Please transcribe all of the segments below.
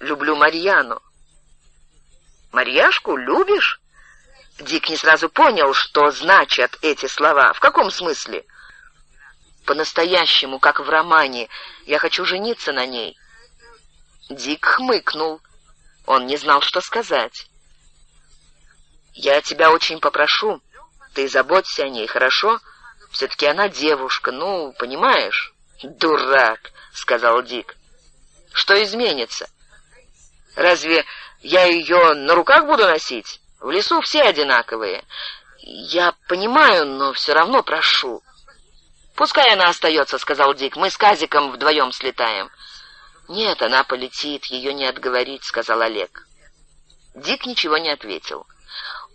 люблю Марьяну». «Марьяшку любишь?» Дик не сразу понял, что значат эти слова. В каком смысле? По-настоящему, как в романе. Я хочу жениться на ней. Дик хмыкнул. Он не знал, что сказать. «Я тебя очень попрошу. Ты заботься о ней, хорошо? Все-таки она девушка, ну, понимаешь?» «Дурак», — сказал Дик. «Что изменится? Разве я ее на руках буду носить?» В лесу все одинаковые. Я понимаю, но все равно прошу. Пускай она остается, сказал Дик. Мы с Казиком вдвоем слетаем. Нет, она полетит, ее не отговорить, сказал Олег. Дик ничего не ответил.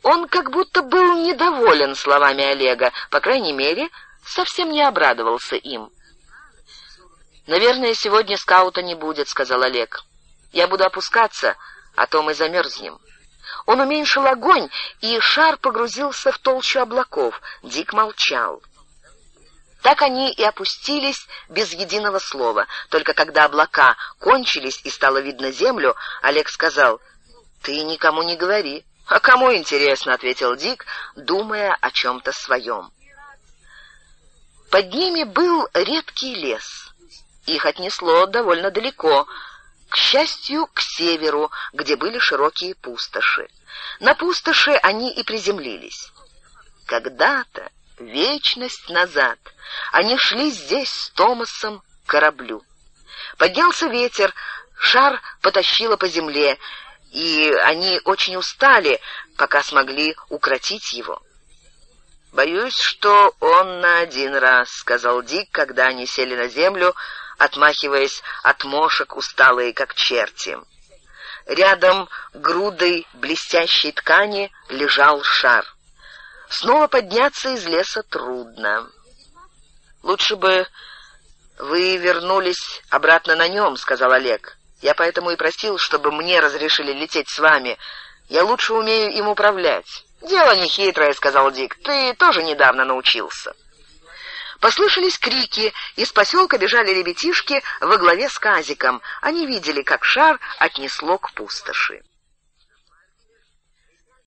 Он как будто был недоволен словами Олега, по крайней мере, совсем не обрадовался им. «Наверное, сегодня скаута не будет», — сказал Олег. «Я буду опускаться, а то мы замерзнем». Он уменьшил огонь, и шар погрузился в толщу облаков. Дик молчал. Так они и опустились без единого слова. Только когда облака кончились и стало видно землю, Олег сказал, «Ты никому не говори». «А кому интересно?» — ответил Дик, думая о чем-то своем. Под ними был редкий лес. Их отнесло довольно далеко, к счастью, к северу, где были широкие пустоши. На пустоши они и приземлились. Когда-то, вечность назад, они шли здесь с Томасом к кораблю. Поднялся ветер, шар потащило по земле, и они очень устали, пока смогли укротить его. «Боюсь, что он на один раз», — сказал Дик, когда они сели на землю, отмахиваясь от мошек, усталые как черти. Рядом грудой блестящей ткани лежал шар. Снова подняться из леса трудно. «Лучше бы вы вернулись обратно на нем», — сказал Олег. «Я поэтому и просил, чтобы мне разрешили лететь с вами. Я лучше умею им управлять». «Дело не хитрое», — сказал Дик. «Ты тоже недавно научился». Послышались крики, из поселка бежали ребятишки во главе с Казиком. Они видели, как шар отнесло к пустоши.